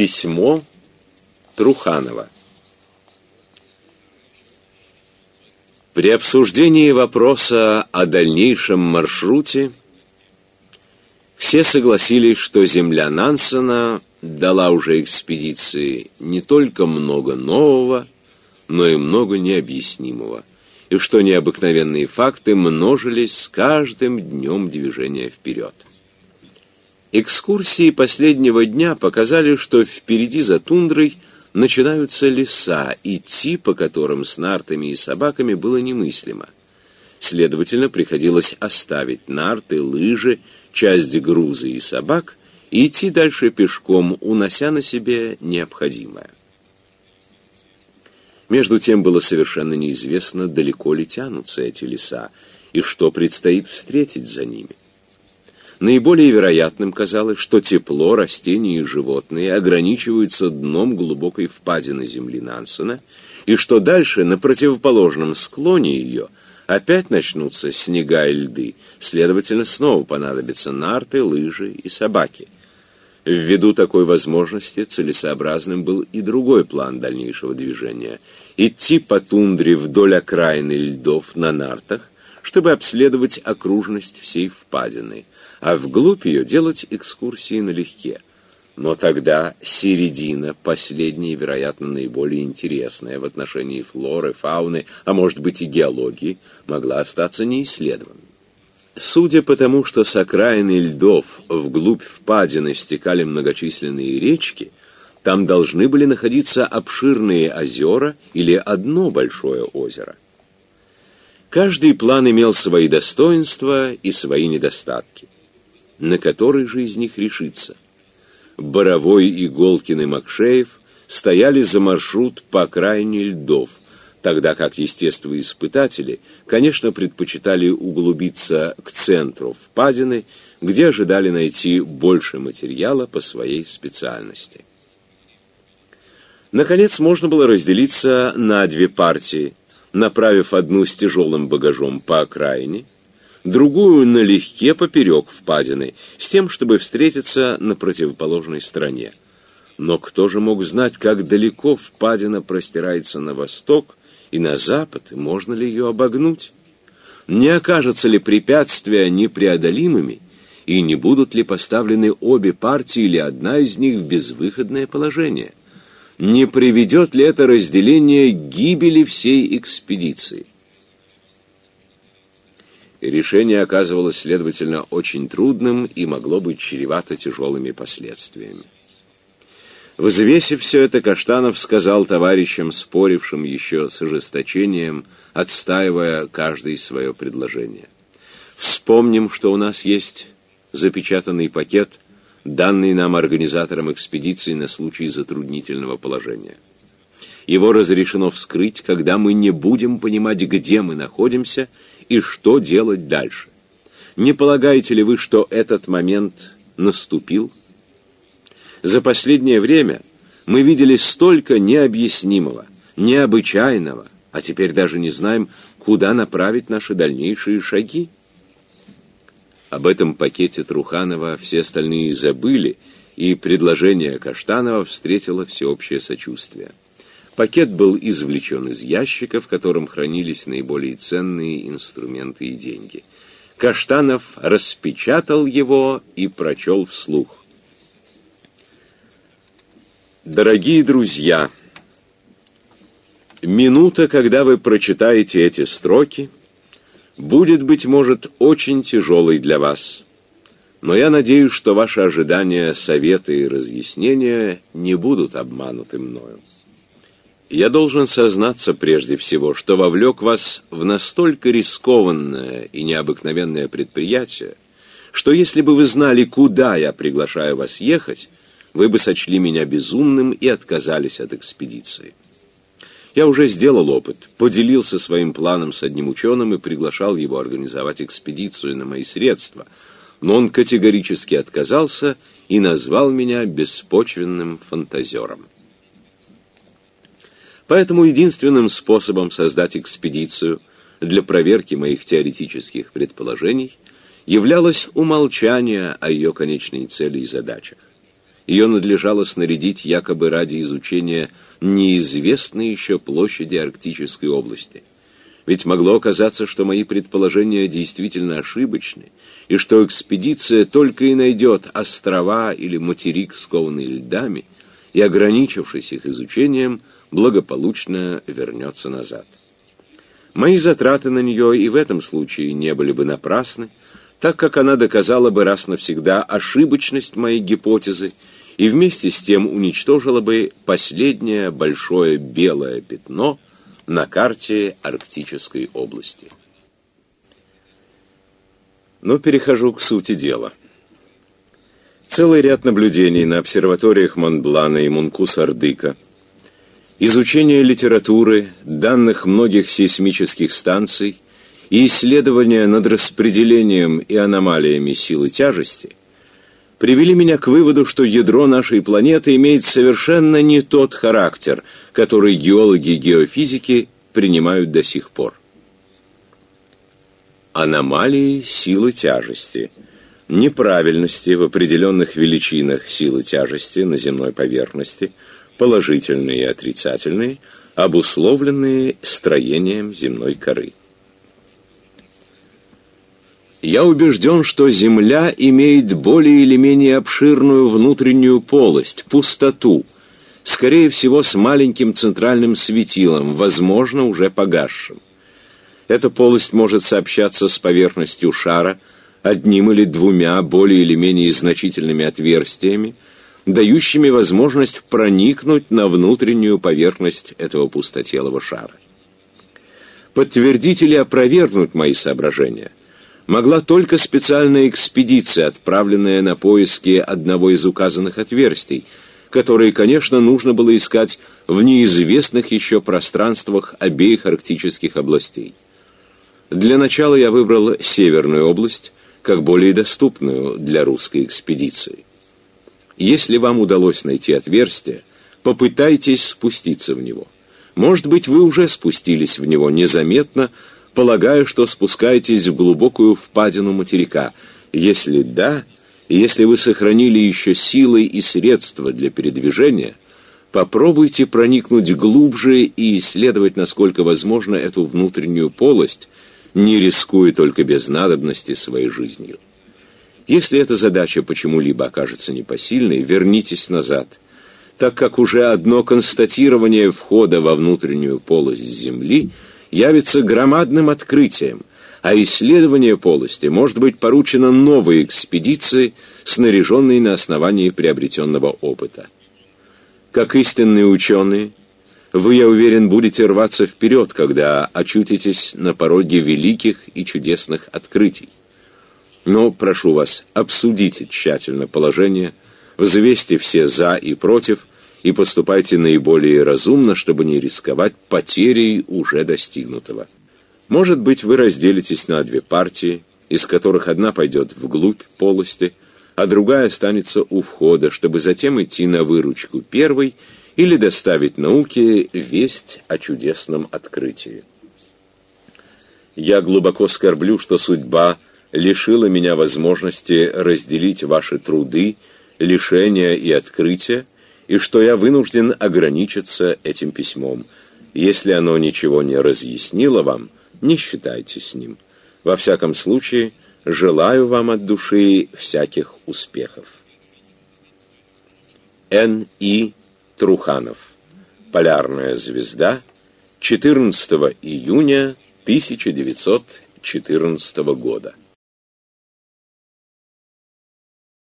Письмо Труханова При обсуждении вопроса о дальнейшем маршруте все согласились, что земля Нансена дала уже экспедиции не только много нового, но и много необъяснимого, и что необыкновенные факты множились с каждым днем движения вперед. Экскурсии последнего дня показали, что впереди за тундрой начинаются леса, идти по которым с нартами и собаками было немыслимо. Следовательно, приходилось оставить нарты, лыжи, часть груза и собак и идти дальше пешком, унося на себе необходимое. Между тем было совершенно неизвестно, далеко ли тянутся эти леса и что предстоит встретить за ними. Наиболее вероятным казалось, что тепло, растения и животные ограничиваются дном глубокой впадины земли Нансена, и что дальше, на противоположном склоне ее, опять начнутся снега и льды, следовательно, снова понадобятся нарты, лыжи и собаки. Ввиду такой возможности целесообразным был и другой план дальнейшего движения – идти по тундре вдоль окраины льдов на нартах, чтобы обследовать окружность всей впадины – а вглубь ее делать экскурсии налегке. Но тогда середина, последняя, вероятно, наиболее интересная в отношении флоры, фауны, а может быть и геологии, могла остаться неисследованной. Судя по тому, что с окраины льдов вглубь впадины стекали многочисленные речки, там должны были находиться обширные озера или одно большое озеро. Каждый план имел свои достоинства и свои недостатки на который же из них решиться. Боровой и Голкин и Макшеев стояли за маршрут по окраине льдов, тогда как естествоиспытатели, конечно, предпочитали углубиться к центру впадины, где ожидали найти больше материала по своей специальности. Наконец, можно было разделиться на две партии, направив одну с тяжелым багажом по окраине – другую налегке поперек впадины, с тем, чтобы встретиться на противоположной стороне. Но кто же мог знать, как далеко впадина простирается на восток и на запад, и можно ли ее обогнуть? Не окажутся ли препятствия непреодолимыми, и не будут ли поставлены обе партии или одна из них в безвыходное положение? Не приведет ли это разделение к гибели всей экспедиции? Решение оказывалось, следовательно, очень трудным и могло быть чревато тяжелыми последствиями. Взвесив все это, Каштанов сказал товарищам, спорившим еще с ожесточением, отстаивая каждое свое предложение. Вспомним, что у нас есть запечатанный пакет, данный нам организатором экспедиции на случай затруднительного положения. Его разрешено вскрыть, когда мы не будем понимать, где мы находимся и что делать дальше. Не полагаете ли вы, что этот момент наступил? За последнее время мы видели столько необъяснимого, необычайного, а теперь даже не знаем, куда направить наши дальнейшие шаги. Об этом пакете Труханова все остальные забыли, и предложение Каштанова встретило всеобщее сочувствие. Пакет был извлечен из ящика, в котором хранились наиболее ценные инструменты и деньги. Каштанов распечатал его и прочел вслух. Дорогие друзья, минута, когда вы прочитаете эти строки, будет, быть может, очень тяжелой для вас. Но я надеюсь, что ваши ожидания, советы и разъяснения не будут обмануты мною. Я должен сознаться прежде всего, что вовлек вас в настолько рискованное и необыкновенное предприятие, что если бы вы знали, куда я приглашаю вас ехать, вы бы сочли меня безумным и отказались от экспедиции. Я уже сделал опыт, поделился своим планом с одним ученым и приглашал его организовать экспедицию на мои средства, но он категорически отказался и назвал меня беспочвенным фантазером. Поэтому единственным способом создать экспедицию для проверки моих теоретических предположений являлось умолчание о ее конечной цели и задачах. Ее надлежало снарядить якобы ради изучения неизвестной еще площади Арктической области. Ведь могло оказаться, что мои предположения действительно ошибочны, и что экспедиция только и найдет острова или материк, скованные льдами, и, ограничившись их изучением, благополучно вернется назад. Мои затраты на нее и в этом случае не были бы напрасны, так как она доказала бы раз навсегда ошибочность моей гипотезы и вместе с тем уничтожила бы последнее большое белое пятно на карте Арктической области. Но перехожу к сути дела. Целый ряд наблюдений на обсерваториях Монблана и Мункус-Ардыка, изучение литературы, данных многих сейсмических станций и исследования над распределением и аномалиями силы тяжести привели меня к выводу, что ядро нашей планеты имеет совершенно не тот характер, который геологи и геофизики принимают до сих пор. Аномалии силы тяжести – неправильности в определенных величинах силы тяжести на земной поверхности, положительные и отрицательные, обусловленные строением земной коры. Я убежден, что Земля имеет более или менее обширную внутреннюю полость, пустоту, скорее всего, с маленьким центральным светилом, возможно, уже погасшим. Эта полость может сообщаться с поверхностью шара – одним или двумя более или менее значительными отверстиями, дающими возможность проникнуть на внутреннюю поверхность этого пустотелого шара. Подтвердить или опровергнуть мои соображения могла только специальная экспедиция, отправленная на поиски одного из указанных отверстий, которые, конечно, нужно было искать в неизвестных еще пространствах обеих арктических областей. Для начала я выбрал Северную область, как более доступную для русской экспедиции. Если вам удалось найти отверстие, попытайтесь спуститься в него. Может быть, вы уже спустились в него незаметно, полагая, что спускаетесь в глубокую впадину материка. Если да, если вы сохранили еще силы и средства для передвижения, попробуйте проникнуть глубже и исследовать, насколько возможно, эту внутреннюю полость, не рискуя только без надобности своей жизнью. Если эта задача почему-либо окажется непосильной, вернитесь назад, так как уже одно констатирование входа во внутреннюю полость Земли явится громадным открытием, а исследование полости может быть поручено новой экспедиции, снаряженной на основании приобретенного опыта. Как истинные ученые, вы, я уверен, будете рваться вперед, когда очутитесь на пороге великих и чудесных открытий. Но, прошу вас, обсудите тщательно положение, взвесьте все «за» и «против» и поступайте наиболее разумно, чтобы не рисковать потерей уже достигнутого. Может быть, вы разделитесь на две партии, из которых одна пойдет вглубь полости, а другая останется у входа, чтобы затем идти на выручку первой – или доставить науке весть о чудесном открытии. Я глубоко скорблю, что судьба лишила меня возможности разделить ваши труды, лишения и открытия, и что я вынужден ограничиться этим письмом. Если оно ничего не разъяснило вам, не считайте с ним. Во всяком случае, желаю вам от души всяких успехов. Н. И. Труханов. Полярная звезда. 14 июня 1914 года.